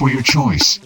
for your choice.